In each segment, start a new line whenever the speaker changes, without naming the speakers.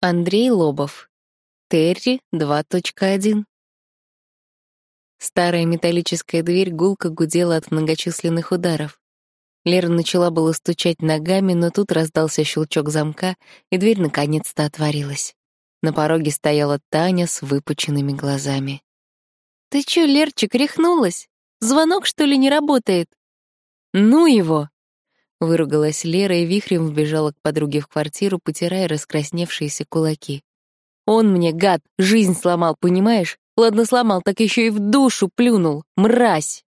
Андрей Лобов. Терри 2.1. Старая металлическая дверь гулко гудела от многочисленных ударов. Лера начала было стучать ногами, но тут раздался щелчок замка, и дверь наконец-то отворилась. На пороге стояла Таня с выпученными глазами. «Ты чё, Лерчик, рехнулась? Звонок, что ли, не работает?» «Ну его!» Выругалась Лера и вихрем вбежала к подруге в квартиру, потирая раскрасневшиеся кулаки. «Он мне, гад, жизнь сломал, понимаешь? Ладно, сломал, так еще и в душу плюнул. Мразь!»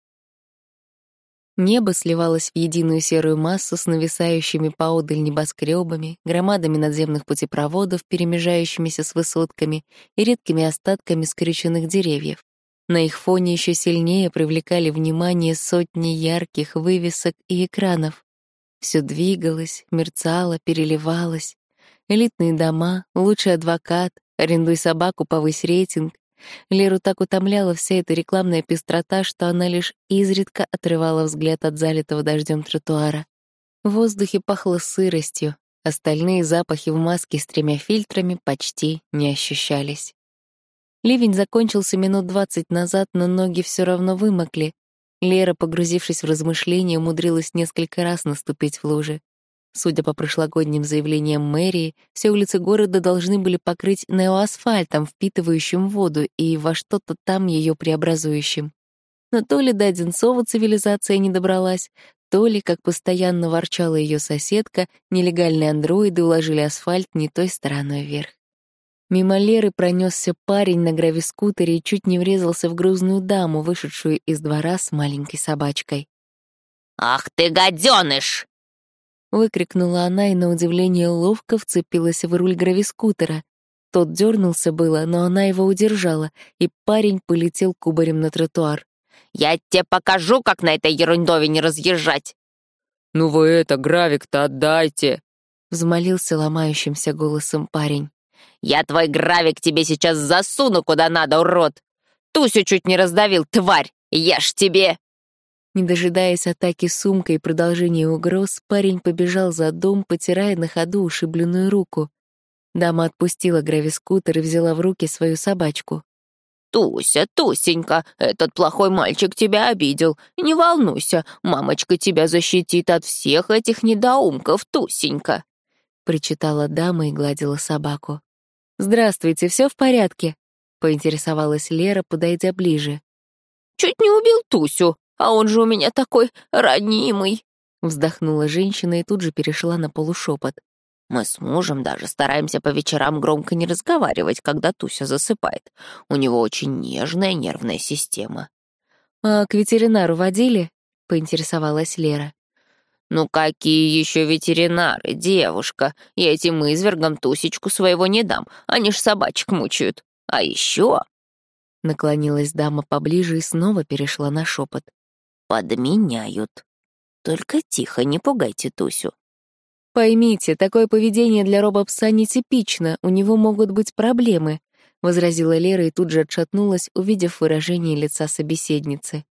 Небо сливалось в единую серую массу с нависающими поодаль небоскребами, громадами надземных путепроводов, перемежающимися с высотками и редкими остатками скрюченных деревьев. На их фоне еще сильнее привлекали внимание сотни ярких вывесок и экранов. Все двигалось, мерцало, переливалось. Элитные дома, лучший адвокат, арендуй собаку, повысь рейтинг. Леру так утомляла вся эта рекламная пестрота, что она лишь изредка отрывала взгляд от залитого дождем тротуара. В воздухе пахло сыростью, остальные запахи в маске с тремя фильтрами почти не ощущались. Ливень закончился минут двадцать назад, но ноги все равно вымокли, Лера, погрузившись в размышления, умудрилась несколько раз наступить в лужи. Судя по прошлогодним заявлениям мэрии, все улицы города должны были покрыть неоасфальтом, впитывающим воду, и во что-то там ее преобразующим. Но то ли до Одинцова цивилизация не добралась, то ли, как постоянно ворчала ее соседка, нелегальные андроиды уложили асфальт не той стороной вверх. Мимо Леры пронесся парень на гравискутере и чуть не врезался в грузную даму, вышедшую из двора с маленькой собачкой.
«Ах ты, гаденыш!»
Выкрикнула она и, на удивление, ловко вцепилась в руль гравискутера. Тот дернулся было, но она его удержала, и парень полетел кубарем на тротуар.
«Я тебе покажу, как на этой ерундовине разъезжать!»
«Ну вы это, гравик-то отдайте!»
Взмолился ломающимся голосом парень.
Я твой гравик тебе сейчас засуну куда надо, урод! Тусю чуть не раздавил, тварь! Ешь тебе!»
Не дожидаясь атаки сумкой и продолжения угроз, парень побежал за дом, потирая на ходу ушибленную руку. Дама отпустила гравискутер и взяла в руки свою собачку.
«Туся, Тусенька, этот плохой мальчик тебя обидел. Не волнуйся, мамочка тебя защитит от всех этих недоумков, Тусенька», — причитала дама и гладила собаку.
«Здравствуйте, все в порядке?» — поинтересовалась Лера, подойдя ближе.
«Чуть не убил Тусю, а он же у меня такой ранимый!»
Вздохнула женщина и тут же перешла на полушепот.
«Мы с мужем даже стараемся по вечерам громко не разговаривать, когда Туся засыпает. У него очень нежная нервная система».
«А к ветеринару водили?» — поинтересовалась Лера.
«Ну какие еще ветеринары, девушка? Я этим извергам тусечку своего не дам, они ж собачек мучают. А еще...»
Наклонилась дама поближе и снова перешла на шепот.
«Подменяют. Только тихо, не пугайте Тусю».
«Поймите, такое поведение для робопса нетипично, у него могут быть проблемы», — возразила Лера и тут же отшатнулась, увидев выражение лица собеседницы.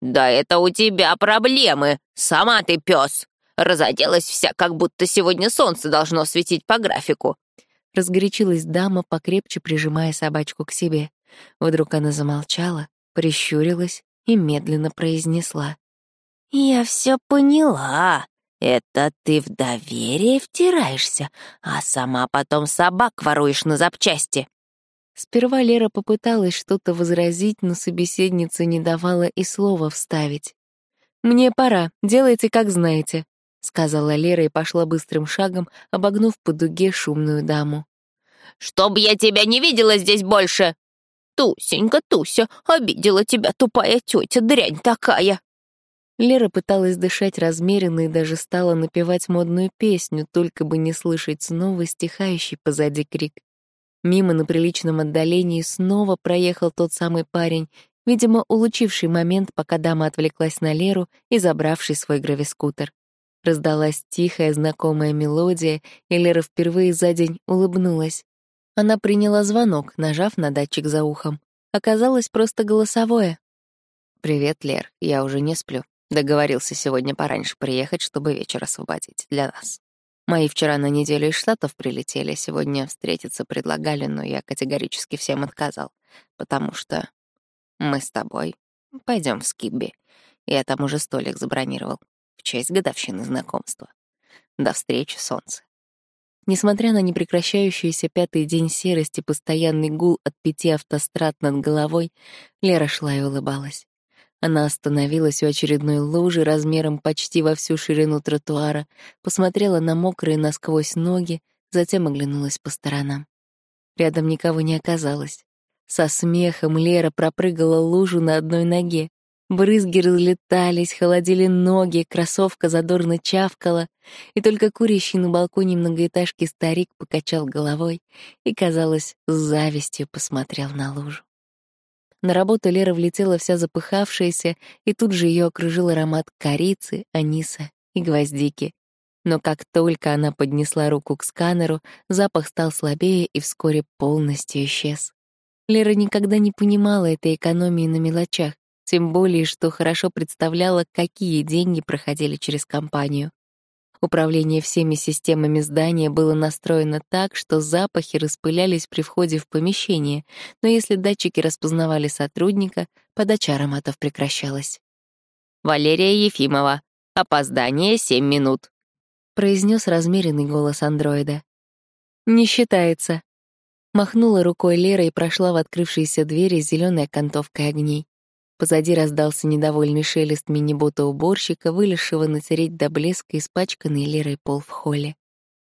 «Да это у тебя проблемы! Сама ты пес! Разоделась вся, как будто сегодня солнце должно светить по графику!»
Разгорячилась дама, покрепче прижимая собачку к себе. Вдруг она замолчала, прищурилась и медленно произнесла.
«Я все поняла. Это ты в доверие втираешься, а сама потом собак воруешь на запчасти.
Сперва Лера попыталась что-то возразить, но собеседница не давала и слова вставить. «Мне пора, делайте, как знаете», — сказала Лера и пошла быстрым шагом, обогнув по дуге шумную даму.
«Чтоб я тебя не видела здесь больше! Тусенька, Туся, обидела тебя тупая тетя, дрянь такая!»
Лера пыталась дышать размеренно и даже стала напевать модную песню, только бы не слышать снова стихающий позади крик. Мимо на приличном отдалении снова проехал тот самый парень, видимо, улучивший момент, пока дама отвлеклась на Леру и забравший свой гравискутер. Раздалась тихая знакомая мелодия, и Лера впервые за день улыбнулась. Она приняла звонок, нажав на датчик за ухом. Оказалось просто голосовое. «Привет, Лер, я уже не сплю. Договорился сегодня пораньше приехать, чтобы вечер освободить для нас». Мои вчера на неделю из Штатов прилетели, сегодня встретиться предлагали, но я категорически всем отказал, потому что мы с тобой пойдем в Скибби. Я там уже столик забронировал в честь годовщины знакомства. До встречи, солнце. Несмотря на непрекращающийся пятый день серости, постоянный гул от пяти автострад над головой, Лера шла и улыбалась. Она остановилась у очередной лужи размером почти во всю ширину тротуара, посмотрела на мокрые насквозь ноги, затем оглянулась по сторонам. Рядом никого не оказалось. Со смехом Лера пропрыгала лужу на одной ноге. Брызги разлетались, холодили ноги, кроссовка задорно чавкала, и только курящий на балконе многоэтажки старик покачал головой и, казалось, с завистью посмотрел на лужу. На работу Лера влетела вся запыхавшаяся, и тут же ее окружил аромат корицы, аниса и гвоздики. Но как только она поднесла руку к сканеру, запах стал слабее и вскоре полностью исчез. Лера никогда не понимала этой экономии на мелочах, тем более, что хорошо представляла, какие деньги проходили через компанию. Управление всеми системами здания было настроено так, что запахи распылялись при входе в помещение, но если датчики распознавали сотрудника, подача ароматов прекращалась.
«Валерия Ефимова. Опоздание семь минут», —
произнес размеренный голос андроида. «Не считается». Махнула рукой Лера и прошла в открывшиеся двери с зеленой окантовкой огней. Позади раздался недовольный шелест мини-бота-уборщика, вылезшего натереть до блеска испачканный Лерой пол в холле.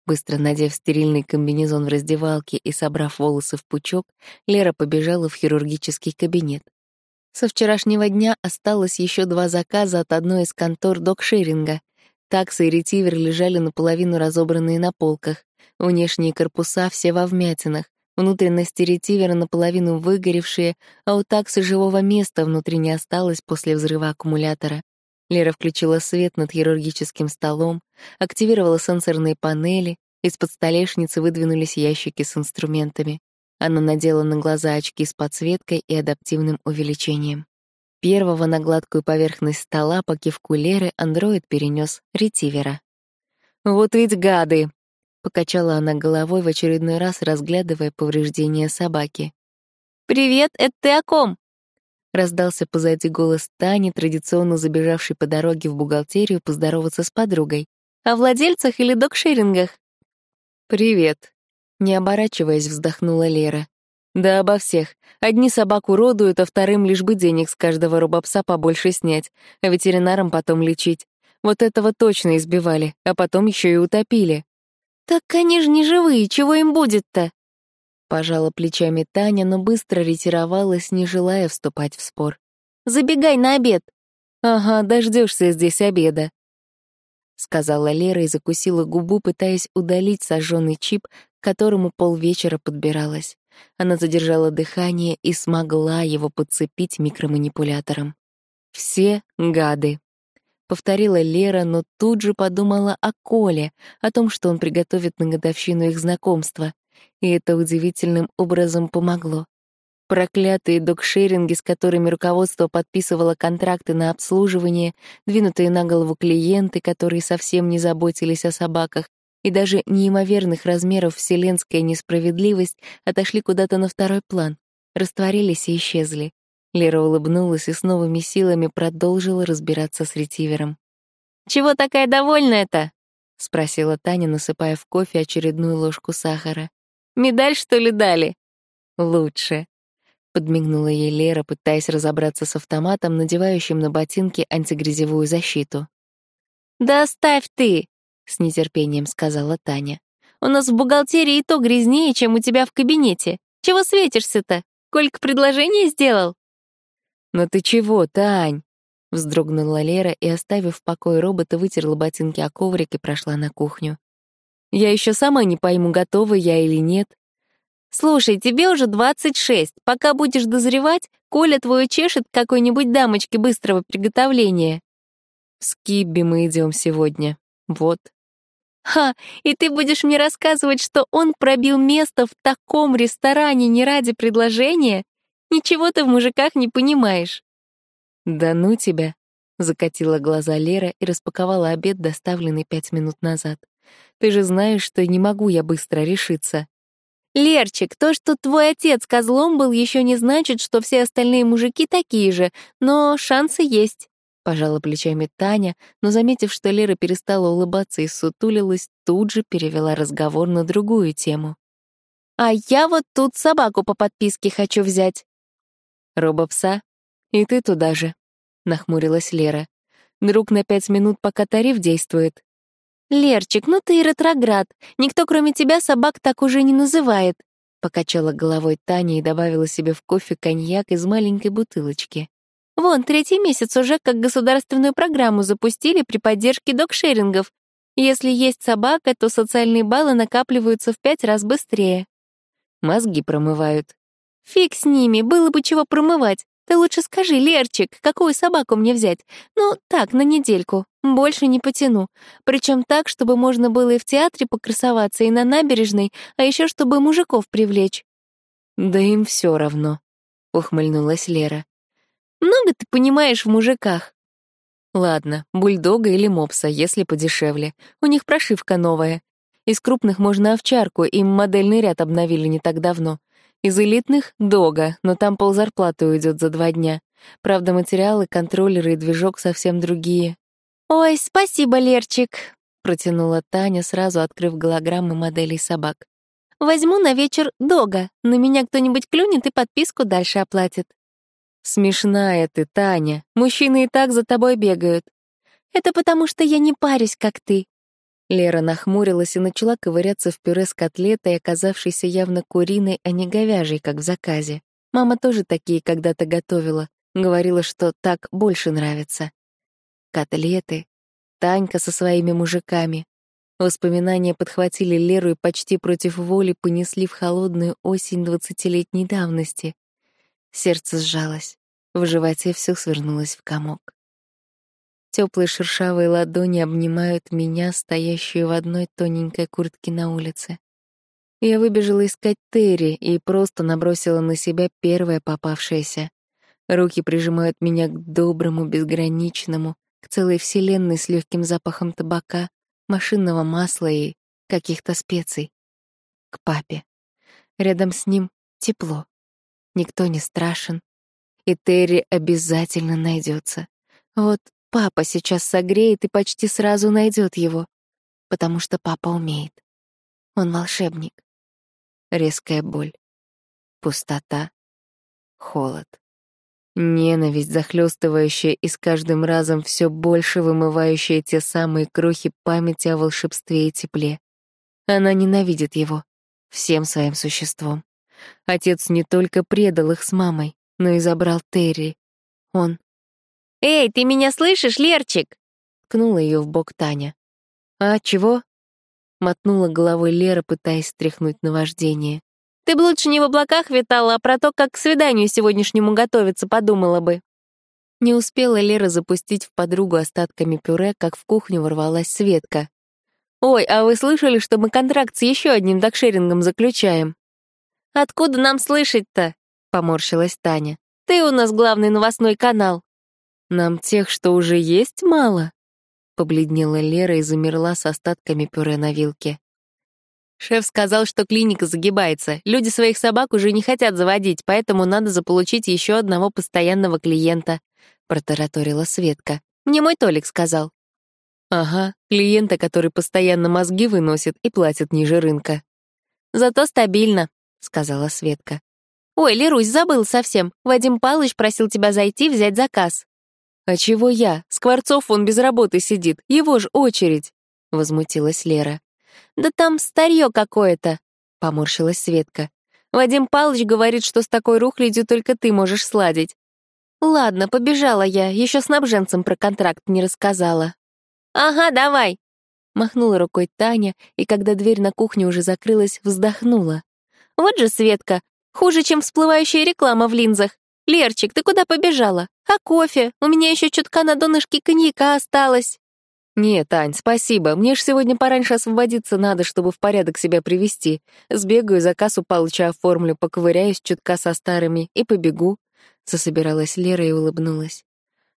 Быстро надев стерильный комбинезон в раздевалке и собрав волосы в пучок, Лера побежала в хирургический кабинет. Со вчерашнего дня осталось еще два заказа от одной из контор докшеринга. Таксы и ретивер лежали наполовину разобранные на полках. Внешние корпуса все во вмятинах. Внутренности ретивера наполовину выгоревшие, а у таксы живого места внутри не осталось после взрыва аккумулятора. Лера включила свет над хирургическим столом, активировала сенсорные панели, из-под столешницы выдвинулись ящики с инструментами. Она надела на глаза очки с подсветкой и адаптивным увеличением. Первого на гладкую поверхность стола по кивку Леры андроид перенес ретивера. «Вот ведь гады!» Покачала она головой в очередной раз, разглядывая повреждения собаки.
«Привет, это ты о ком?»
Раздался позади голос Тани, традиционно забежавшей по дороге в бухгалтерию поздороваться с подругой. «О владельцах или докшерингах?» «Привет», — не оборачиваясь, вздохнула Лера. «Да обо всех. Одни собаку родуют, а вторым лишь бы денег с каждого робопса побольше снять, а ветеринарам потом лечить. Вот этого точно избивали, а потом еще и утопили.
«Так они же не живые, чего им будет-то?»
Пожала плечами Таня, но быстро ретировалась, не желая вступать в спор.
«Забегай на обед!»
«Ага, дождешься здесь обеда», — сказала Лера и закусила губу, пытаясь удалить сожженный чип, к которому полвечера подбиралась. Она задержала дыхание и смогла его подцепить микроманипулятором. «Все гады», Повторила Лера, но тут же подумала о Коле, о том, что он приготовит на годовщину их знакомства. И это удивительным образом помогло. Проклятые докшеринги, с которыми руководство подписывало контракты на обслуживание, двинутые на голову клиенты, которые совсем не заботились о собаках, и даже неимоверных размеров вселенская несправедливость отошли куда-то на второй план, растворились и исчезли. Лера улыбнулась и с новыми силами продолжила разбираться с ретивером.
«Чего такая довольная-то?»
— спросила Таня, насыпая в кофе очередную ложку сахара.
«Медаль, что ли, дали?»
«Лучше», — подмигнула ей Лера, пытаясь разобраться с автоматом, надевающим на ботинки антигрязевую защиту.
«Да оставь ты!» — с нетерпением сказала Таня. «У нас в бухгалтерии и то грязнее, чем у тебя в кабинете. Чего светишься-то? Колька предложение сделал?»
«Но ты чего, Тань?» Вздрогнула Лера и, оставив в покое робота, вытерла ботинки о коврик и прошла на кухню. «Я еще сама не пойму, готова я или нет».
«Слушай, тебе уже 26. Пока будешь дозревать, Коля твою чешет какой-нибудь дамочке быстрого приготовления».
«В Скибби мы идем сегодня. Вот».
«Ха, и ты будешь мне рассказывать, что он пробил место в таком ресторане не ради предложения? Ничего ты в мужиках не понимаешь».
«Да ну тебя», — закатила глаза Лера и распаковала обед, доставленный пять минут назад. Ты же знаешь, что не могу я быстро решиться.
Лерчик, то, что твой отец козлом был, еще не значит, что все остальные мужики такие же, но шансы есть.
Пожала плечами Таня, но, заметив, что Лера перестала улыбаться и сутулилась, тут же перевела разговор на другую тему.
«А я вот тут собаку по подписке хочу взять».
«Робопса? И ты туда же», — нахмурилась Лера. «Друг на пять минут, пока тариф действует».
«Лерчик, ну ты и ретроград. Никто, кроме тебя, собак так уже не называет», — покачала головой Таня и добавила себе в кофе коньяк из маленькой бутылочки. Вон, третий месяц уже как государственную программу запустили при поддержке докшерингов. Если есть собака, то социальные баллы накапливаются в пять раз быстрее.
Мозги промывают.
Фиг с ними, было бы чего промывать. Ты лучше скажи, Лерчик, какую собаку мне взять? Ну, так, на недельку. Больше не потяну. Причем так, чтобы можно было и в театре покрасоваться, и на набережной, а еще чтобы мужиков привлечь.
Да им все равно, ухмыльнулась Лера.
Много ты понимаешь в мужиках.
Ладно, бульдога или мопса, если подешевле. У них прошивка новая. Из крупных можно овчарку, им модельный ряд обновили не так давно. Из элитных — дога, но там ползарплаты уйдет за два дня. Правда, материалы, контроллеры и движок совсем другие.
«Ой, спасибо, Лерчик», —
протянула Таня, сразу открыв голограммы моделей собак.
«Возьму на вечер дога. На меня кто-нибудь клюнет и подписку дальше оплатит».
«Смешная ты, Таня. Мужчины и так за тобой бегают».
«Это потому, что я не парюсь, как ты».
Лера нахмурилась и начала ковыряться в пюре с котлетой, оказавшейся явно куриной, а не говяжьей, как в заказе. Мама тоже такие когда-то готовила. Говорила, что так больше нравится. Котлеты. Танька со своими мужиками. Воспоминания подхватили Леру и почти против воли понесли в холодную осень двадцатилетней давности. Сердце сжалось, в животе все свернулось в комок. Теплые шершавые ладони обнимают меня, стоящую в одной тоненькой куртке на улице. Я выбежала искать Терри и просто набросила на себя первое попавшееся. Руки прижимают меня к доброму, безграничному, к целой вселенной с легким запахом табака, машинного масла и каких-то специй. К папе. Рядом с ним тепло, никто не страшен, и Терри обязательно найдется. Вот папа сейчас согреет и почти сразу найдет его, потому что папа умеет. Он волшебник. Резкая боль, пустота, холод. Ненависть, захлестывающая и с каждым разом все больше вымывающая те самые крохи памяти о волшебстве и тепле. Она ненавидит его всем своим существом. Отец не только предал их с мамой, но и забрал Терри. Он...
«Эй, ты меня слышишь, Лерчик?» — ткнула ее в бок Таня.
«А, чего?» — мотнула головой Лера, пытаясь стряхнуть наваждение.
«Ты бы лучше не в облаках витала, а про то, как к свиданию сегодняшнему готовиться, подумала бы».
Не успела Лера запустить в подругу остатками пюре, как в кухню ворвалась Светка.
«Ой, а вы слышали, что мы контракт с еще одним докшерингом заключаем?» «Откуда нам слышать-то?» — поморщилась Таня. «Ты у нас главный новостной канал».
«Нам тех, что уже есть, мало?» — побледнела Лера и замерла с остатками пюре на вилке.
Шеф сказал, что клиника загибается. Люди своих собак уже не хотят заводить, поэтому надо заполучить еще одного постоянного клиента», — протараторила Светка. «Мне мой Толик сказал».
«Ага, клиента, который постоянно мозги выносит и платит ниже рынка».
«Зато стабильно», — сказала Светка. «Ой, Лерусь, забыл совсем. Вадим Палыч просил тебя зайти взять заказ».
«А чего я? Скворцов он без работы сидит. Его ж очередь!» — возмутилась Лера.
«Да там старье какое-то», — поморщилась Светка. «Вадим Палыч говорит, что с такой рухлядью только ты можешь сладить». «Ладно, побежала я, еще снабженцам про контракт не рассказала». «Ага, давай», — махнула рукой Таня, и когда дверь на кухню уже закрылась, вздохнула. Вот же Светка, хуже, чем всплывающая реклама в линзах. Лерчик, ты куда побежала? А кофе? У меня еще чутка на донышке коньяка осталось.
«Нет, Ань, спасибо. Мне ж сегодня пораньше освободиться надо, чтобы в порядок себя привести. Сбегаю, заказ у Палыча оформлю, поковыряюсь чутка со старыми и побегу». Засобиралась Лера и улыбнулась.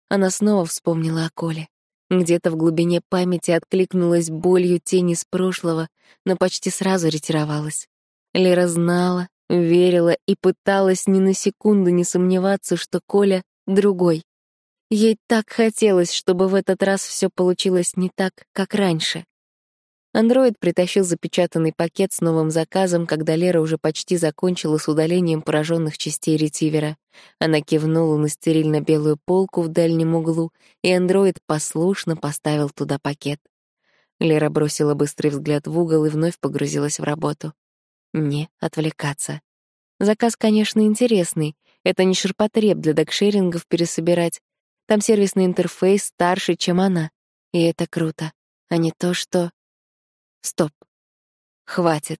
Она снова вспомнила о Коле. Где-то в глубине памяти откликнулась болью тень из прошлого, но почти сразу ретировалась. Лера знала, верила и пыталась ни на секунду не сомневаться, что Коля — другой. Ей так хотелось, чтобы в этот раз все получилось не так, как раньше. Андроид притащил запечатанный пакет с новым заказом, когда Лера уже почти закончила с удалением пораженных частей ретивера. Она кивнула на стерильно-белую полку в дальнем углу, и андроид послушно поставил туда пакет. Лера бросила быстрый взгляд в угол и вновь погрузилась в работу. Не отвлекаться. Заказ, конечно, интересный. Это не ширпотреб для докшерингов пересобирать. Там сервисный интерфейс старше, чем она. И это круто. А не то, что... Стоп. Хватит.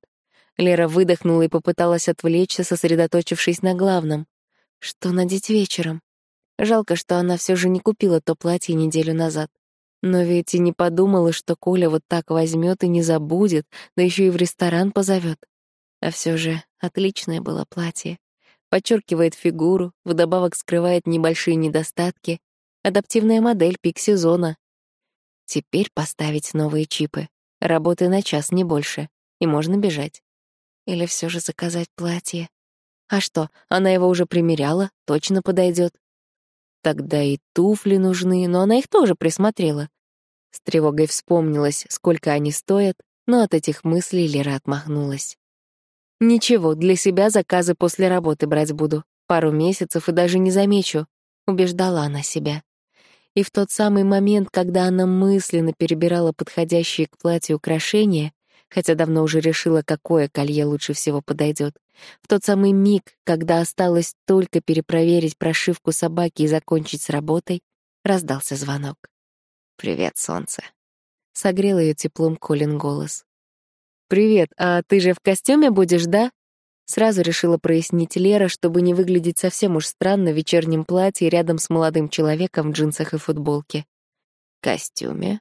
Лера выдохнула и попыталась отвлечься, сосредоточившись на главном. Что надеть вечером? Жалко, что она все же не купила то платье неделю назад. Но ведь и не подумала, что Коля вот так возьмет и не забудет, да еще и в ресторан позовет. А все же отличное было платье. Подчеркивает фигуру, вдобавок скрывает небольшие недостатки. Адаптивная модель пик сезона. Теперь поставить новые чипы. Работы на час, не больше. И можно бежать. Или все же заказать платье. А что, она его уже примеряла, точно подойдет. Тогда и туфли нужны, но она их тоже присмотрела. С тревогой вспомнилась, сколько они стоят, но от этих мыслей Лера отмахнулась. «Ничего, для себя заказы после работы брать буду. Пару месяцев и даже не замечу», — убеждала она себя. И в тот самый момент, когда она мысленно перебирала подходящие к платью украшения, хотя давно уже решила, какое колье лучше всего подойдет, в тот самый миг, когда осталось только перепроверить прошивку собаки и закончить с работой, раздался звонок. «Привет, солнце». Согрел ее теплом Колин голос. «Привет, а ты же в костюме будешь, да?» Сразу решила прояснить Лера, чтобы не выглядеть совсем уж странно в вечернем платье рядом с молодым человеком в джинсах и футболке. «Костюме?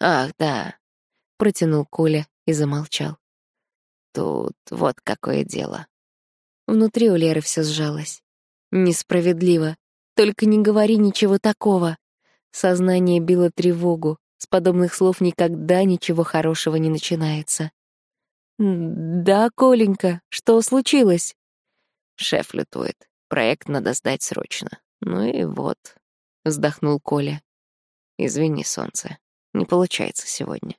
Ах, да», — протянул Коля и замолчал. «Тут вот какое дело». Внутри у Леры все сжалось. Несправедливо. Только не говори ничего такого. Сознание било тревогу. С подобных слов никогда ничего хорошего не начинается. «Да, Коленька, что случилось?» Шеф лютует. Проект надо сдать срочно. Ну и вот, вздохнул Коля. Извини, солнце, не получается сегодня.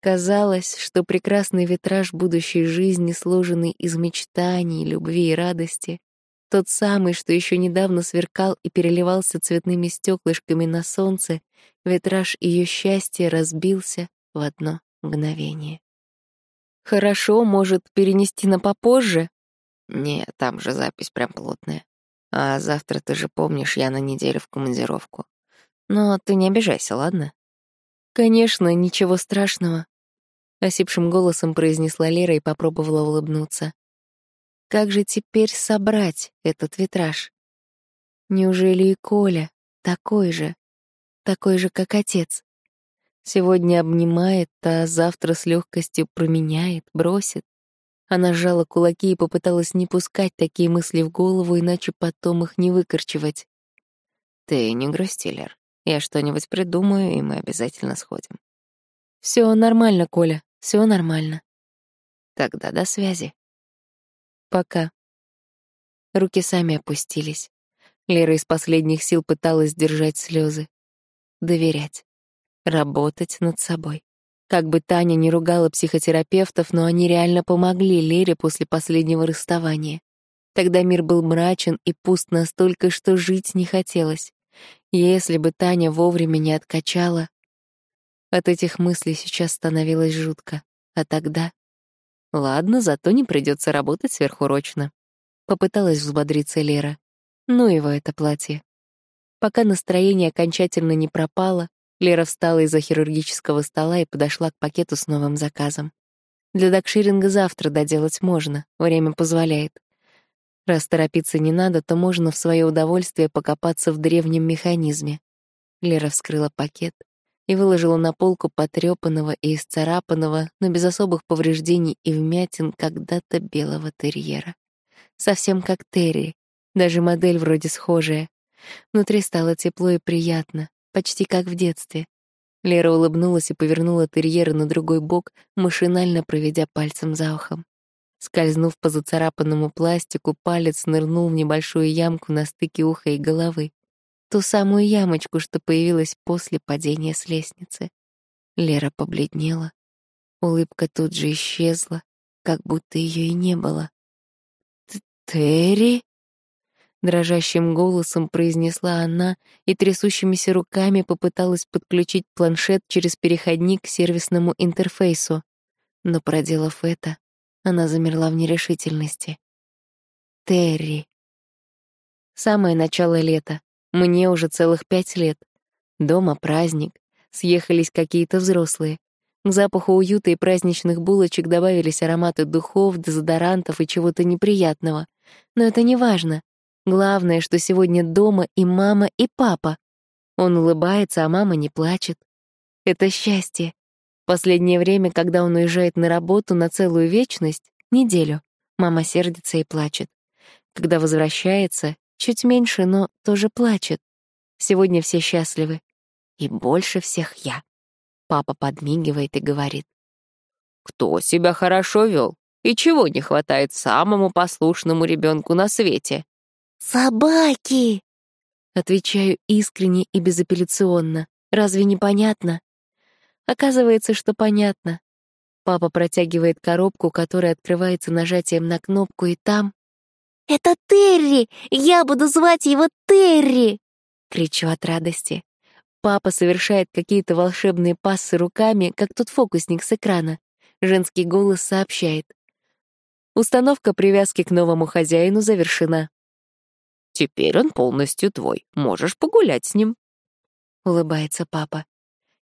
Казалось, что прекрасный витраж будущей жизни, сложенный из мечтаний, любви и радости, тот самый, что еще недавно сверкал и переливался цветными стеклышками на солнце, витраж ее счастья разбился в одно мгновение. Хорошо, может, перенести на попозже? Не, там же запись прям плотная. А завтра, ты же помнишь, я на неделю в командировку. Но ты не обижайся, ладно? Конечно, ничего страшного. Осипшим голосом произнесла Лера и попробовала улыбнуться. Как же теперь собрать этот витраж? Неужели и Коля такой же, такой же, как отец? Сегодня обнимает, а завтра с легкостью променяет, бросит. Она сжала кулаки и попыталась не пускать такие мысли в голову, иначе потом их не выкорчевать. «Ты не грусти. Я что-нибудь придумаю, и мы обязательно сходим». Все нормально, Коля, все нормально». «Тогда до связи». «Пока». Руки сами опустились. Лера из последних сил пыталась держать слезы. Доверять работать над собой. Как бы Таня не ругала психотерапевтов, но они реально помогли Лере после последнего расставания. Тогда мир был мрачен и пуст настолько, что жить не хотелось. Если бы Таня вовремя не откачала... От этих мыслей сейчас становилось жутко. А тогда... Ладно, зато не придется работать сверхурочно. Попыталась взбодриться Лера. Ну его это платье. Пока настроение окончательно не пропало, Лера встала из-за хирургического стола и подошла к пакету с новым заказом. Для докширинга завтра доделать можно, время позволяет. Раз торопиться не надо, то можно в свое удовольствие покопаться в древнем механизме. Лера вскрыла пакет и выложила на полку потрёпанного и исцарапанного, но без особых повреждений и вмятин когда-то белого терьера. Совсем как Терри, даже модель вроде схожая. Внутри стало тепло и приятно, почти как в детстве, Лера улыбнулась и повернула терьера на другой бок, машинально проведя пальцем за ухом. Скользнув по зацарапанному пластику, палец нырнул в небольшую ямку на стыке уха и головы. Ту самую ямочку, что появилась после падения с лестницы. Лера побледнела. Улыбка тут же исчезла, как будто ее и не было. «Терри?» Дрожащим голосом произнесла она и трясущимися руками попыталась подключить планшет через переходник к сервисному интерфейсу. Но, проделав это, она замерла в нерешительности. Терри. Самое начало лета. Мне уже целых пять лет. Дома праздник. Съехались какие-то взрослые. К запаху уюта и праздничных булочек добавились ароматы духов, дезодорантов и чего-то неприятного. Но это не важно. Главное, что сегодня дома и мама, и папа. Он улыбается, а мама не плачет. Это счастье. Последнее время, когда он уезжает на работу на целую вечность, неделю, мама сердится и плачет. Когда возвращается, чуть меньше, но тоже плачет. Сегодня все счастливы. И больше всех я. Папа подмигивает и говорит.
«Кто себя хорошо вел? И чего не хватает самому послушному ребенку на свете?»
«Собаки!» Отвечаю искренне и безапелляционно. Разве не понятно? Оказывается, что понятно. Папа протягивает коробку, которая открывается нажатием на кнопку, и там... «Это Терри! Я буду звать его Терри!» Кричу от радости. Папа совершает какие-то волшебные пассы руками, как тот фокусник с экрана. Женский голос сообщает. Установка привязки к новому хозяину завершена.
Теперь он полностью твой. Можешь погулять с ним.
Улыбается папа.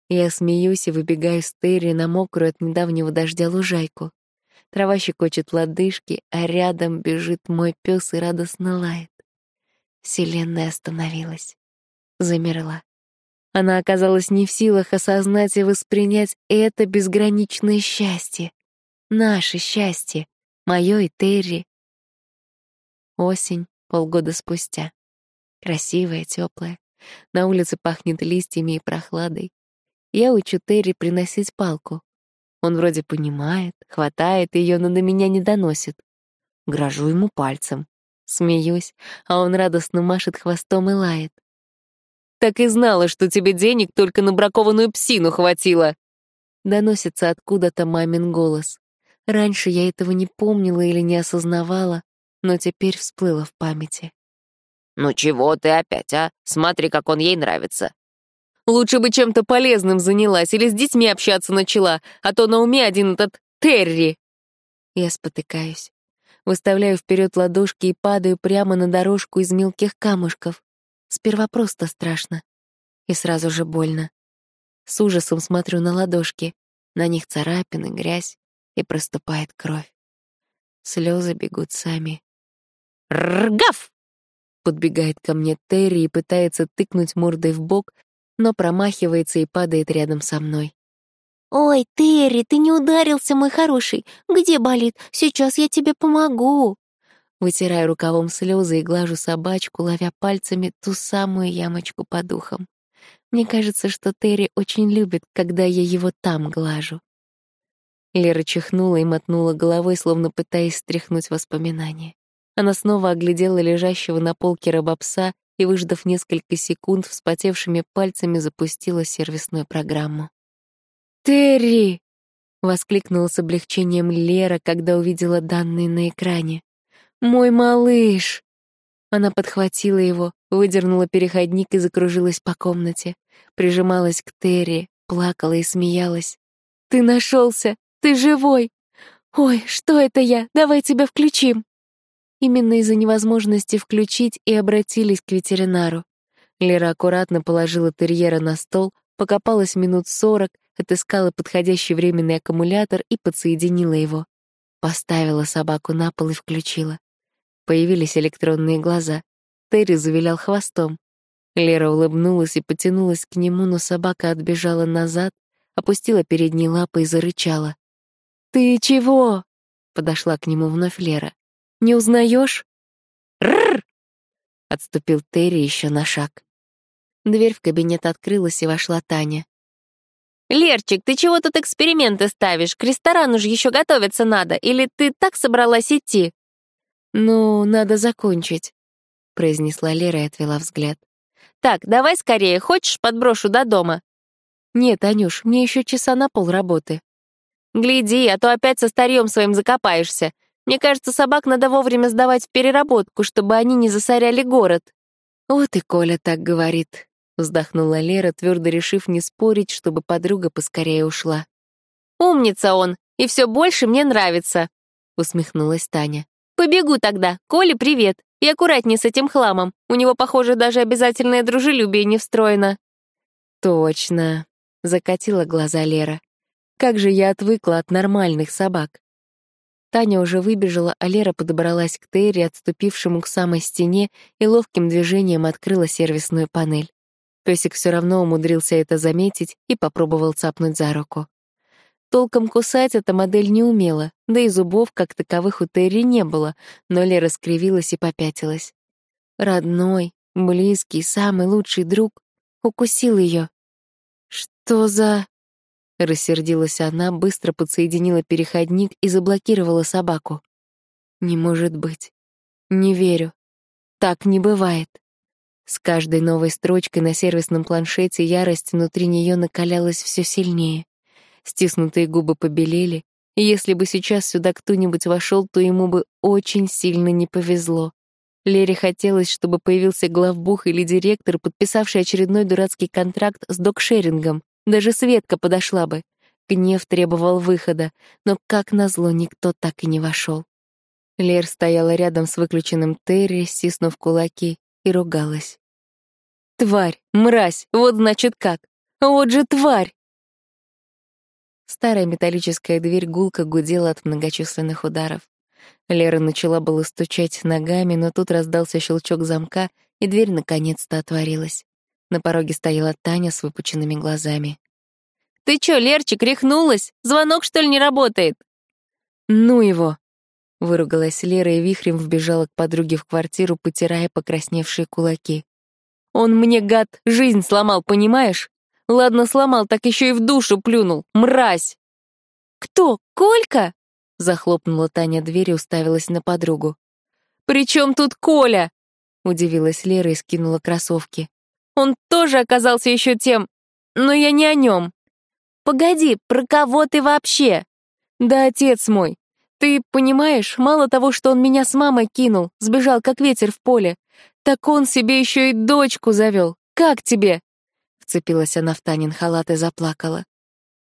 Я смеюсь и выбегаю с Терри на мокрую от недавнего дождя лужайку. Трава щекочет лодыжки, а рядом бежит мой пес и радостно лает. Вселенная остановилась. Замерла. Она оказалась не в силах осознать и воспринять это безграничное счастье. Наше счастье. Моё и Терри. Осень, полгода спустя. Красивая, теплая. На улице пахнет листьями и прохладой. Я учу Терри приносить палку. Он вроде понимает, хватает ее, но до меня не доносит. Грожу ему пальцем. Смеюсь, а он радостно машет хвостом и лает.
«Так и знала, что тебе денег только на бракованную псину хватило!»
Доносится откуда-то мамин голос. Раньше я этого не помнила или не осознавала, но теперь всплыло в памяти.
«Ну чего ты опять, а? Смотри, как он ей нравится».
«Лучше бы чем-то полезным занялась или с детьми общаться начала, а то на уме один этот Терри».
Я спотыкаюсь. Выставляю вперед ладошки и падаю прямо на дорожку из мелких камушков. Сперва просто страшно. И сразу же больно. С ужасом смотрю на ладошки. На них царапины, грязь, и проступает кровь. Слезы бегут сами.
«Ргав!»
Подбегает ко мне Терри и пытается тыкнуть мордой в бок, но промахивается и падает рядом со мной. «Ой, Терри, ты не ударился, мой хороший! Где болит? Сейчас я тебе помогу!» Вытираю рукавом слезы и глажу собачку, ловя пальцами ту самую ямочку под ухом. Мне кажется, что Терри очень любит, когда я его там глажу. Лера чихнула и мотнула головой, словно пытаясь стряхнуть воспоминания. Она снова оглядела лежащего на полке рабопса и, выждав несколько секунд, вспотевшими пальцами запустила сервисную программу. «Терри!» — воскликнула с облегчением Лера, когда увидела данные на экране. «Мой малыш!» Она подхватила его, выдернула переходник и закружилась по комнате. Прижималась к Терри, плакала и смеялась. «Ты нашелся! Ты живой! Ой, что это я? Давай тебя включим!» Именно из-за невозможности включить и обратились к ветеринару. Лера аккуратно положила терьера на стол, покопалась минут сорок, отыскала подходящий временный аккумулятор и подсоединила его. Поставила собаку на пол и включила. Появились электронные глаза. Терри завилял хвостом. Лера улыбнулась и потянулась к нему, но собака отбежала назад, опустила передние лапы и зарычала. «Ты чего?» — подошла к нему вновь Лера. Не узнаешь? Рр! Отступил Терри еще на шаг. Дверь в кабинет открылась, и вошла Таня.
«Лерчик, ты чего тут эксперименты ставишь? К ресторану же еще готовиться надо. Или ты так собралась идти?»
«Ну, надо закончить», — произнесла Лера и отвела взгляд.
«Так, давай скорее, хочешь, подброшу до дома?»
«Нет, Анюш, мне еще часа на пол работы».
«Гляди, а то опять со старьем своим закопаешься. Мне кажется, собак надо вовремя сдавать в переработку, чтобы они не засоряли город».
«Вот и Коля так говорит», Вздохнула Лера, твердо решив не спорить, чтобы подруга поскорее ушла.
«Умница он, и все больше мне нравится», — усмехнулась Таня. «Побегу тогда. Коле привет. И аккуратней с этим хламом. У него, похоже, даже обязательное дружелюбие не встроено».
«Точно», — закатила глаза Лера. «Как же я отвыкла от нормальных собак». Таня уже выбежала, а Лера подобралась к Терри, отступившему к самой стене, и ловким движением открыла сервисную панель. Песик все равно умудрился это заметить и попробовал цапнуть за руку. Толком кусать эта модель не умела, да и зубов как таковых у Терри не было, но Лера скривилась и попятилась. Родной, близкий, самый лучший друг укусил ее. «Что за...» Рассердилась она, быстро подсоединила переходник и заблокировала собаку. «Не может быть. Не верю. Так не бывает». С каждой новой строчкой на сервисном планшете ярость внутри нее накалялась все сильнее. Стиснутые губы побелели, и если бы сейчас сюда кто-нибудь вошел, то ему бы очень сильно не повезло. Лере хотелось, чтобы появился главбух или директор, подписавший очередной дурацкий контракт с докшерингом. Даже Светка подошла бы. Гнев требовал выхода, но, как назло, никто так и не вошел. Лер стояла рядом с выключенным Терри, стиснув кулаки, и ругалась. Тварь, мразь, вот значит как. Вот же тварь! Старая металлическая дверь гулко гудела от многочисленных ударов. Лера начала было стучать ногами, но тут раздался щелчок замка, и дверь наконец-то отворилась. На пороге стояла Таня с выпученными глазами.
«Ты чё, Лерчик, рехнулась? Звонок, что ли, не работает?»
«Ну его!» — выругалась Лера и вихрем вбежала к подруге в квартиру, потирая покрасневшие кулаки. Он мне, гад, жизнь сломал, понимаешь? Ладно, сломал, так еще и в душу плюнул. Мразь!»
«Кто? Колька?»
— захлопнула Таня дверь и уставилась на подругу.
«При чем тут Коля?»
— удивилась Лера и скинула кроссовки.
«Он тоже оказался еще тем, но я не о нем. Погоди, про кого ты вообще?»
«Да отец мой. Ты понимаешь, мало того, что он меня с мамой кинул, сбежал как ветер в поле, так он себе еще и дочку завел. Как тебе?» Вцепилась она в Танин халат и заплакала.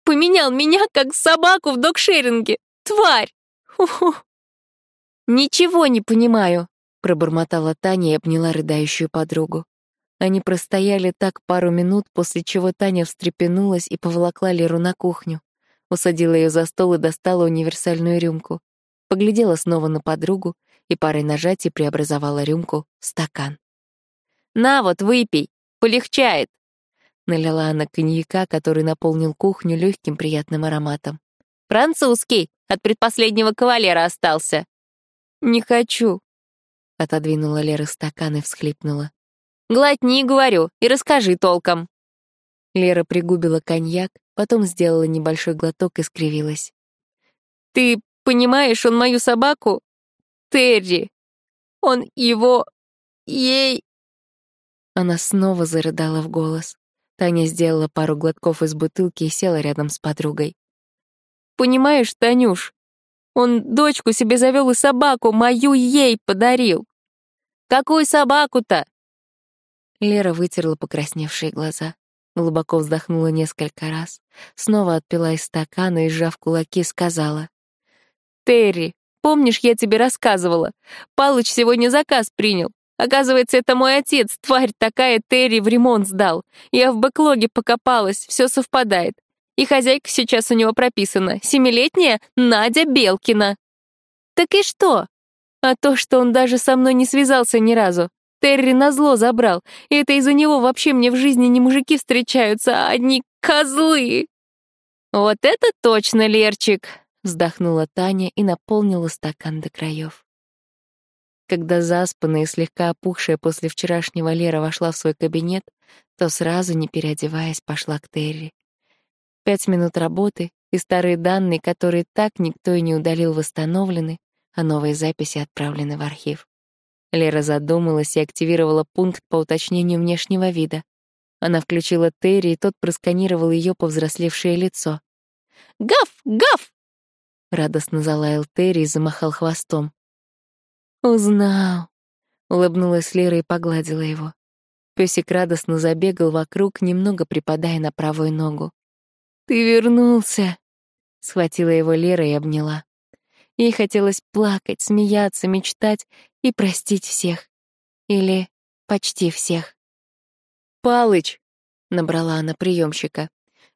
«Поменял меня, как собаку в докшеринге! Тварь! Ху-ху!»
«Ничего не понимаю», — пробормотала Таня и обняла рыдающую подругу. Они простояли так пару минут, после чего Таня встрепенулась и поволокла Леру на кухню. Усадила ее за стол и достала универсальную рюмку. Поглядела снова на подругу и парой нажатий преобразовала рюмку в стакан.
«На вот, выпей, полегчает!»
Налила она коньяка, который наполнил кухню легким приятным ароматом.
«Французский, от предпоследнего кавалера остался».
«Не хочу», — отодвинула Лера стакан и всхлипнула.
«Глотни, говорю, и расскажи толком».
Лера пригубила коньяк, потом сделала небольшой глоток и скривилась.
«Ты понимаешь, он мою собаку Терри. Он его... ей...»
Она снова зарыдала в голос. Таня сделала пару глотков из бутылки и села рядом с подругой.
«Понимаешь, Танюш, он дочку себе завел и собаку мою ей подарил. Какую собаку-то?»
Лера вытерла покрасневшие глаза, глубоко вздохнула несколько раз, снова отпила из стакана и, сжав кулаки, сказала.
«Терри, Помнишь, я тебе рассказывала? Палыч сегодня заказ принял. Оказывается, это мой отец, тварь такая, Терри в ремонт сдал. Я в бэклоге покопалась, все совпадает. И хозяйка сейчас у него прописана. Семилетняя Надя Белкина. Так и что? А то, что он даже со мной не связался ни разу. Терри назло забрал. И это из-за него вообще мне в жизни не мужики встречаются, а одни козлы. Вот это точно, Лерчик.
Вздохнула Таня и наполнила стакан до краев. Когда заспанная и слегка опухшая после вчерашнего Лера вошла в свой кабинет, то сразу, не переодеваясь, пошла к Терри. Пять минут работы, и старые данные, которые так никто и не удалил, восстановлены, а новые записи отправлены в архив. Лера задумалась и активировала пункт по уточнению внешнего вида. Она включила Терри, и тот просканировал ее повзрослевшее лицо.
«Гав! Гав!»
— радостно залаял Терри и замахал хвостом. «Узнал!» — улыбнулась Лера и погладила его. Песик радостно забегал вокруг, немного припадая на правую ногу. «Ты вернулся!» — схватила его Лера и обняла. Ей хотелось плакать, смеяться, мечтать и простить всех. Или почти всех.
«Палыч!» — набрала она приемщика.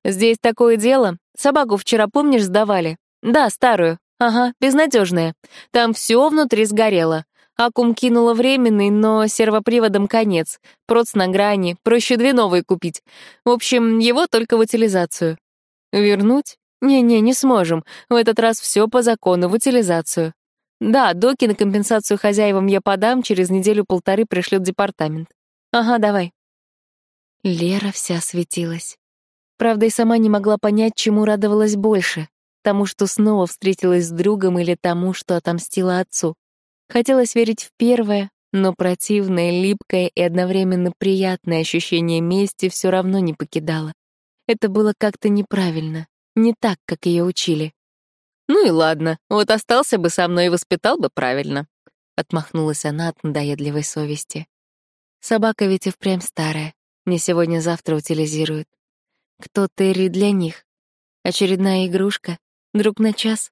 «Здесь такое дело. Собаку вчера, помнишь, сдавали? Да, старую. Ага, безнадежная. Там все внутри сгорело. Аккум кинула временный, но сервоприводом конец. Проц на грани, проще две новые купить. В общем, его только в утилизацию. Вернуть? «Не-не, не сможем. В этот раз все по закону, в утилизацию. Да, доки на компенсацию хозяевам я подам, через неделю-полторы пришлет департамент. Ага, давай».
Лера вся светилась. Правда, и сама не могла понять, чему радовалась больше. Тому, что снова встретилась с другом, или тому, что отомстила отцу. Хотелось верить в первое, но противное, липкое и одновременно приятное ощущение мести все равно не покидало. Это было как-то неправильно. Не так, как ее учили.
«Ну и ладно, вот остался бы со мной и воспитал бы правильно», —
отмахнулась она от надоедливой совести. Собака ведь и впрямь старая, не сегодня-завтра утилизируют. Кто Терри для них? Очередная игрушка? Друг на час?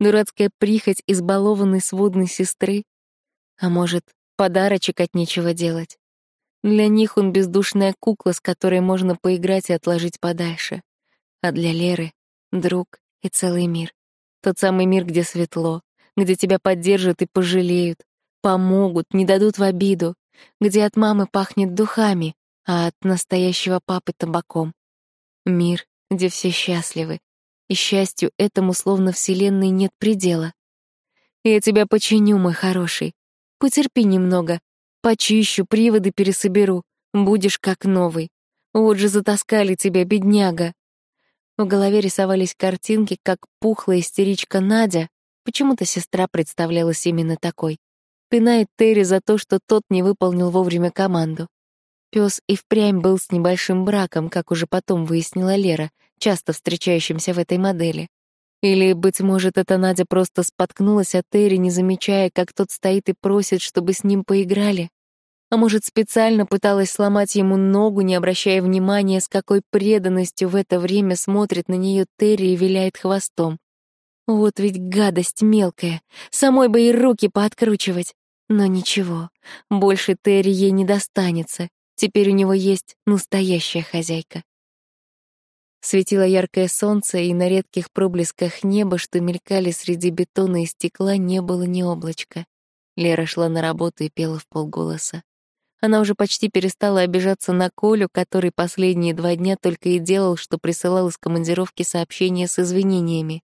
Дурацкая прихоть избалованной сводной сестры? А может, подарочек от нечего делать? Для них он бездушная кукла, с которой можно поиграть и отложить подальше. А для Леры друг и целый мир. Тот самый мир, где светло, где тебя поддержат и пожалеют, помогут, не дадут в обиду, где от мамы пахнет духами, а от настоящего папы — табаком. Мир, где все счастливы, и счастью этому словно вселенной нет предела. Я тебя починю, мой хороший. Потерпи немного. Почищу, приводы пересоберу. Будешь как новый. Вот же затаскали тебя, бедняга. В голове рисовались картинки, как пухлая истеричка Надя, почему-то сестра представлялась именно такой, пинает Терри за то, что тот не выполнил вовремя команду. Пес и впрямь был с небольшим браком, как уже потом выяснила Лера, часто встречающимся в этой модели. Или, быть может, эта Надя просто споткнулась от Терри, не замечая, как тот стоит и просит, чтобы с ним поиграли. А может, специально пыталась сломать ему ногу, не обращая внимания, с какой преданностью в это время смотрит на нее Терри и виляет хвостом. Вот ведь гадость мелкая, самой бы и руки пооткручивать. Но ничего, больше Терри ей не достанется. Теперь у него есть настоящая хозяйка. Светило яркое солнце, и на редких проблесках неба, что мелькали среди бетона и стекла, не было ни облачка. Лера шла на работу и пела в полголоса. Она уже почти перестала обижаться на Колю, который последние два дня только и делал, что присылал из командировки сообщения с извинениями.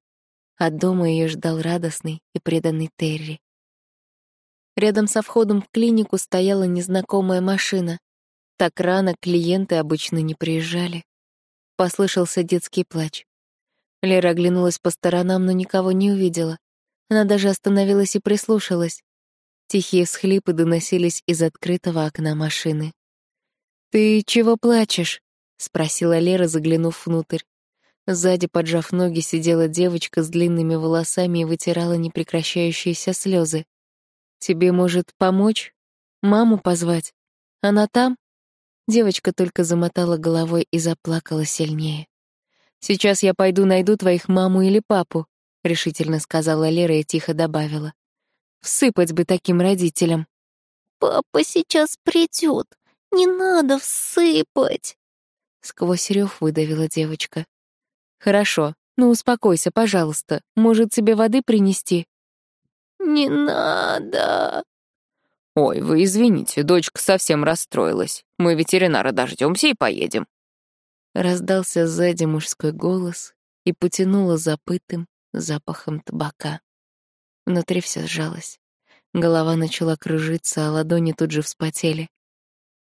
А дома ее ждал радостный и преданный Терри. Рядом со входом в клинику стояла незнакомая машина. Так рано клиенты обычно не приезжали. Послышался детский плач. Лера оглянулась по сторонам, но никого не увидела. Она даже остановилась и прислушалась. Тихие всхлипы доносились из открытого окна машины. «Ты чего плачешь?» — спросила Лера, заглянув внутрь. Сзади, поджав ноги, сидела девочка с длинными волосами и вытирала непрекращающиеся слезы. «Тебе, может, помочь? Маму позвать? Она там?» Девочка только замотала головой и заплакала сильнее. «Сейчас я пойду найду твоих маму или папу», — решительно сказала Лера и тихо добавила. Всыпать бы таким родителям.
«Папа сейчас придет. Не надо всыпать!»
Сквозь рев выдавила девочка. «Хорошо, ну успокойся, пожалуйста. Может, тебе воды принести?»
«Не надо!»
«Ой, вы извините, дочка совсем расстроилась. Мы ветеринара дождемся и поедем».
Раздался сзади мужской голос и потянуло запытым запахом табака. Внутри все сжалось. Голова начала кружиться, а ладони тут же вспотели.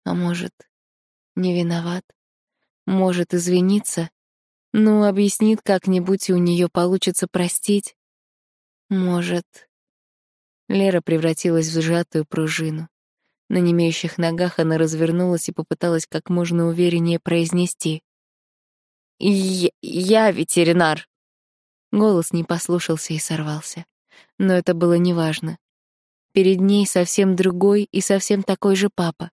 А может, не виноват? Может, извиниться? Ну, объяснит как-нибудь, и у нее получится простить. Может. Лера превратилась в сжатую пружину. На немеющих ногах она развернулась и попыталась как можно увереннее произнести. «Я, я ветеринар». Голос не послушался и сорвался. Но это было неважно. Перед ней совсем другой и совсем такой же папа.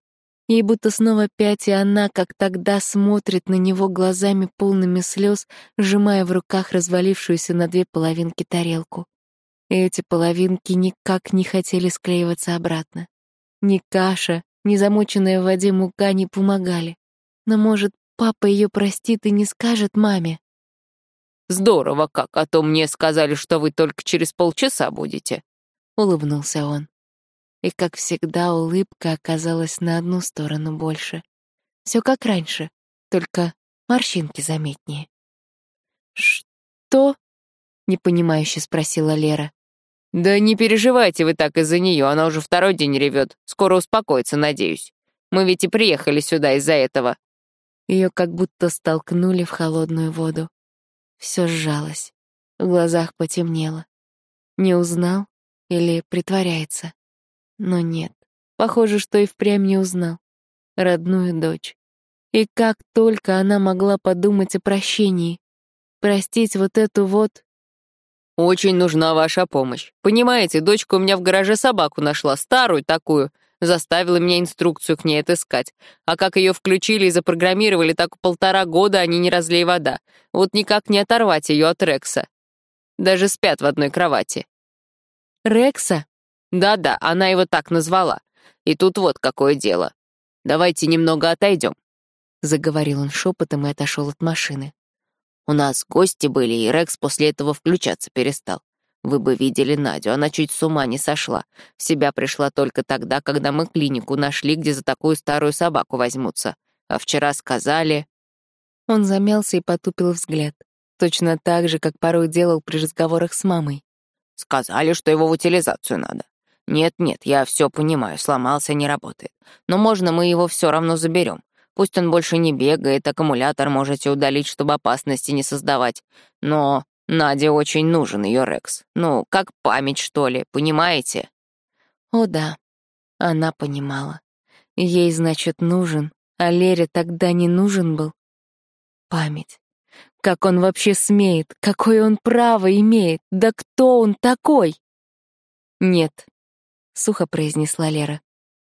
Ей будто снова пять, и она, как тогда, смотрит на него глазами полными слез, сжимая в руках развалившуюся на две половинки тарелку. И эти половинки никак не хотели склеиваться обратно. Ни каша, ни замоченная в воде мука не помогали. Но, может, папа ее простит и не скажет маме?
«Здорово как, а то мне сказали, что вы только через полчаса будете», — улыбнулся он.
И, как всегда, улыбка оказалась на одну сторону больше. Все как раньше, только морщинки заметнее. «Что?» — непонимающе спросила Лера.
«Да не переживайте вы так из-за нее, она уже второй день ревет. Скоро успокоится, надеюсь. Мы ведь и приехали сюда из-за этого».
Ее как будто столкнули в холодную воду. Все сжалось, в глазах потемнело. Не узнал или притворяется? Но нет, похоже, что и впрямь не узнал. Родную дочь. И как только она могла подумать о прощении. Простить вот эту вот...
«Очень нужна ваша помощь. Понимаете, дочка у меня в гараже собаку нашла, старую такую. Заставила меня инструкцию к ней отыскать. А как ее включили и запрограммировали, так полтора года они не разлей вода. Вот никак не оторвать ее от Рекса. Даже спят в одной кровати.
Рекса?
Да-да, она его так назвала. И тут вот какое дело. Давайте немного отойдем. Заговорил он шепотом и отошел от машины. У нас гости были, и Рекс после этого включаться перестал. Вы бы видели Надю, она чуть с ума не сошла. В себя пришла только тогда, когда мы клинику нашли, где за такую старую собаку возьмутся. А вчера сказали...
Он замялся и потупил взгляд. Точно так же, как порой делал при разговорах с мамой.
Сказали, что его в утилизацию надо. «Нет-нет, я все понимаю, сломался, не работает. Но можно мы его все равно заберем. Пусть он больше не бегает, аккумулятор можете удалить, чтобы опасности не создавать. Но Наде очень нужен ее Рекс. Ну, как память, что ли, понимаете?»
О да, она понимала. Ей, значит, нужен, а Лере тогда не нужен был. Память. Как он вообще смеет? Какое он право имеет? Да кто он такой? Нет, сухо произнесла Лера.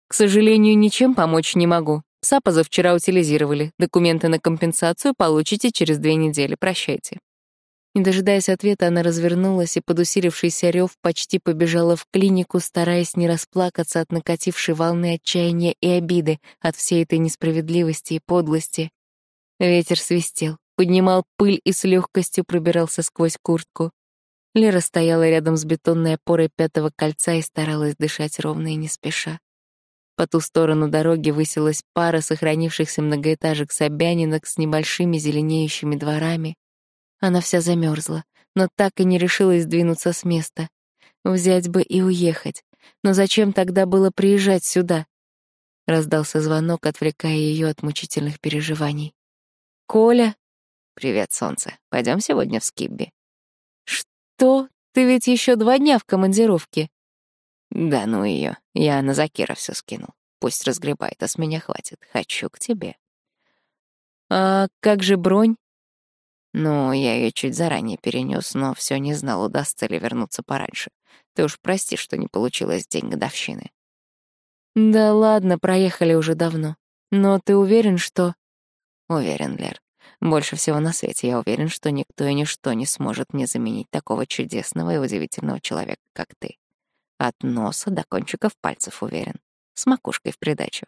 К сожалению, ничем помочь не могу. Пса позавчера утилизировали. Документы на компенсацию получите через две недели. Прощайте. Не дожидаясь ответа, она развернулась и под усилившийся рев почти побежала в клинику, стараясь не расплакаться от накатившей волны отчаяния и обиды от всей этой несправедливости и подлости. Ветер свистел, поднимал пыль и с легкостью пробирался сквозь куртку. Лера стояла рядом с бетонной опорой пятого кольца и старалась дышать ровно и не спеша. По ту сторону дороги высилась пара сохранившихся многоэтажек Собянинок с небольшими зеленеющими дворами. Она вся замерзла, но так и не решилась двинуться с места. Взять бы и уехать. Но зачем тогда было приезжать сюда? Раздался звонок, отвлекая ее от мучительных переживаний. «Коля?»
«Привет, солнце. Пойдем сегодня в Скибби?»
«Что? Ты ведь еще два дня в командировке».
«Да ну ее. Я на Закира все скинул. Пусть разгребает, а с меня хватит. Хочу к тебе».
«А как же бронь?»
«Ну, я ее чуть заранее перенес, но все не знал, удастся ли вернуться пораньше. Ты уж прости, что не получилось день годовщины».
«Да ладно, проехали уже давно. Но ты уверен, что...»
«Уверен, Лер. Больше всего на свете я уверен, что никто и ничто не сможет мне заменить такого чудесного и удивительного человека, как ты. От носа до кончиков пальцев уверен. С макушкой в придачу.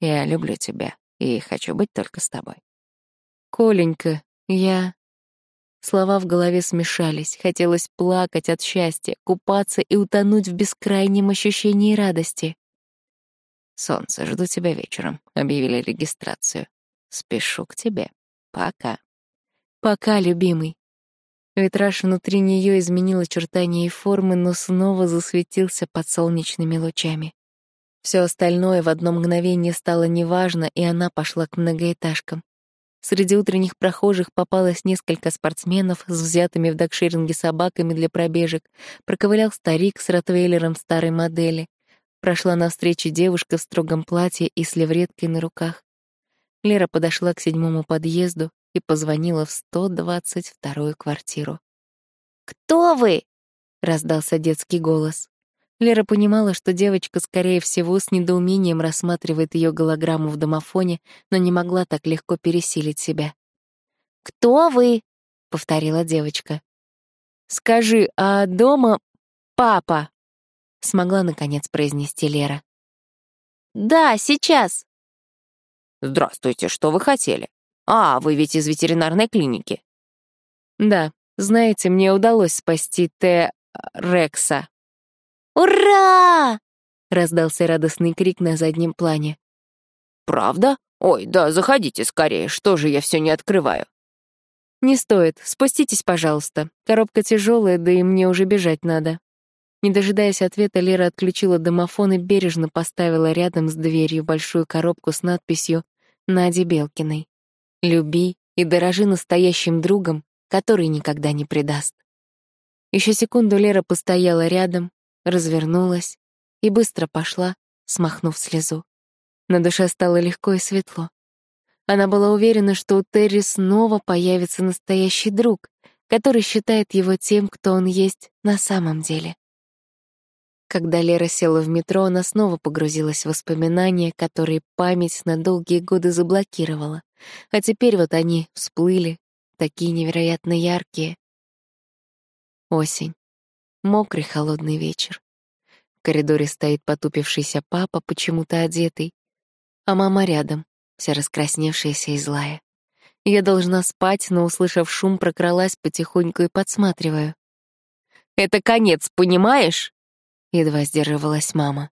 Я люблю тебя и хочу быть только с тобой.
Коленька, я... Слова в голове смешались. Хотелось плакать от счастья, купаться и утонуть в бескрайнем ощущении радости.
«Солнце, жду тебя вечером», — объявили регистрацию. «Спешу к тебе». Пока.
Пока, любимый. Витраж внутри нее изменил очертания и формы, но снова засветился под солнечными лучами. Все остальное в одно мгновение стало неважно, и она пошла к многоэтажкам. Среди утренних прохожих попалось несколько спортсменов с взятыми в докшеринге собаками для пробежек, проковылял старик с ротвейлером старой модели. Прошла навстречу девушка в строгом платье и с левреткой на руках. Лера подошла к седьмому подъезду и позвонила в 122-ю квартиру.
«Кто вы?»
— раздался детский голос. Лера понимала, что девочка, скорее всего, с недоумением рассматривает ее голограмму в домофоне, но не могла так легко пересилить себя.
«Кто вы?»
— повторила девочка. «Скажи, а дома папа?» — смогла, наконец, произнести Лера.
«Да, сейчас».
«Здравствуйте, что вы хотели? А, вы ведь из ветеринарной клиники».
«Да, знаете, мне удалось спасти Т. Рекса».
«Ура!»
— раздался радостный крик на заднем плане.
«Правда? Ой, да, заходите скорее, что же я все не открываю?»
«Не стоит, спуститесь, пожалуйста. Коробка тяжелая, да и мне уже бежать надо». Не дожидаясь ответа, Лера отключила домофон и бережно поставила рядом с дверью большую коробку с надписью «Нади Белкиной». «Люби и дорожи настоящим другом, который никогда не предаст». Еще секунду Лера постояла рядом, развернулась и быстро пошла, смахнув слезу. На душе стало легко и светло. Она была уверена, что у Терри снова появится настоящий друг, который считает его тем, кто он есть на самом деле. Когда Лера села в метро, она снова погрузилась в воспоминания, которые память на долгие годы заблокировала. А теперь вот они всплыли, такие невероятно яркие. Осень. Мокрый холодный вечер. В коридоре стоит потупившийся папа, почему-то одетый, а мама рядом, вся раскрасневшаяся и злая. Я должна спать, но, услышав шум, прокралась потихоньку и подсматриваю. «Это конец, понимаешь?» — едва сдерживалась мама.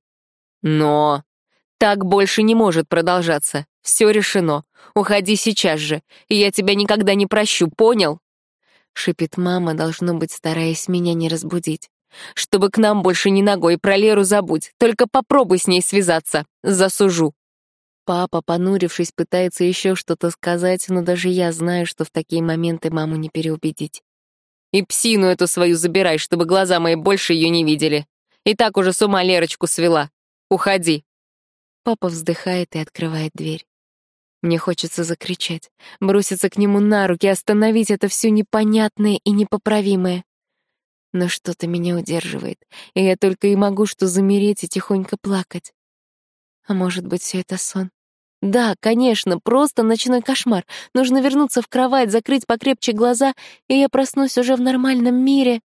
«Но...» «Так больше не может продолжаться. Все решено. Уходи сейчас же, и я тебя никогда не прощу, понял?» — шипит мама, должно быть, стараясь меня не разбудить. «Чтобы к нам больше ни ногой, про Леру забудь. Только попробуй с ней связаться. Засужу». Папа, понурившись, пытается еще что-то сказать, но даже я знаю, что в такие моменты маму не переубедить. «И псину эту свою забирай, чтобы глаза мои больше ее не видели. И так уже с ума Лерочку свела. Уходи». Папа вздыхает и открывает дверь. Мне хочется закричать, броситься к нему на руки, остановить это все непонятное и непоправимое. Но что-то меня удерживает, и я только и могу что замереть и тихонько плакать. А может быть, все это сон? Да, конечно, просто ночной кошмар. Нужно вернуться в кровать, закрыть покрепче глаза, и я проснусь уже в нормальном мире.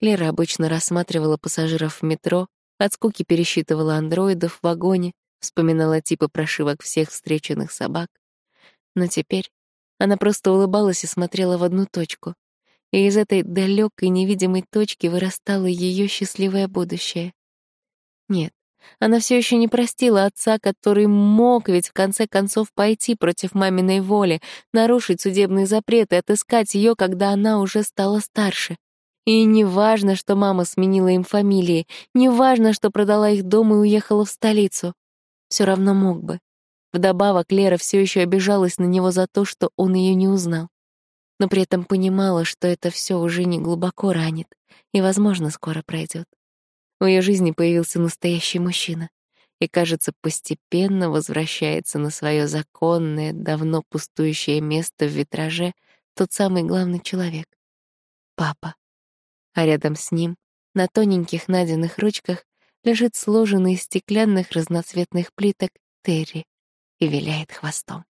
Лера обычно рассматривала пассажиров в метро, от скуки пересчитывала андроидов в вагоне, вспоминала типы прошивок всех встреченных собак. Но теперь она просто улыбалась и смотрела в одну точку. И из этой далекой невидимой точки вырастало ее счастливое будущее. Нет, она все еще не простила отца, который мог ведь в конце концов пойти против маминой воли, нарушить судебный запрет и отыскать ее, когда она уже стала старше. И не важно, что мама сменила им фамилии, не важно, что продала их дом и уехала в столицу все равно мог бы. Вдобавок Лера все еще обижалась на него за то, что он ее не узнал. Но при этом понимала, что это все уже не глубоко ранит и, возможно, скоро пройдет. В ее жизни появился настоящий мужчина и, кажется, постепенно возвращается на свое законное, давно пустующее место в витраже тот самый главный человек — папа. А рядом с ним, на тоненьких Надиных ручках, лежит сложенный из стеклянных разноцветных плиток Терри и виляет хвостом.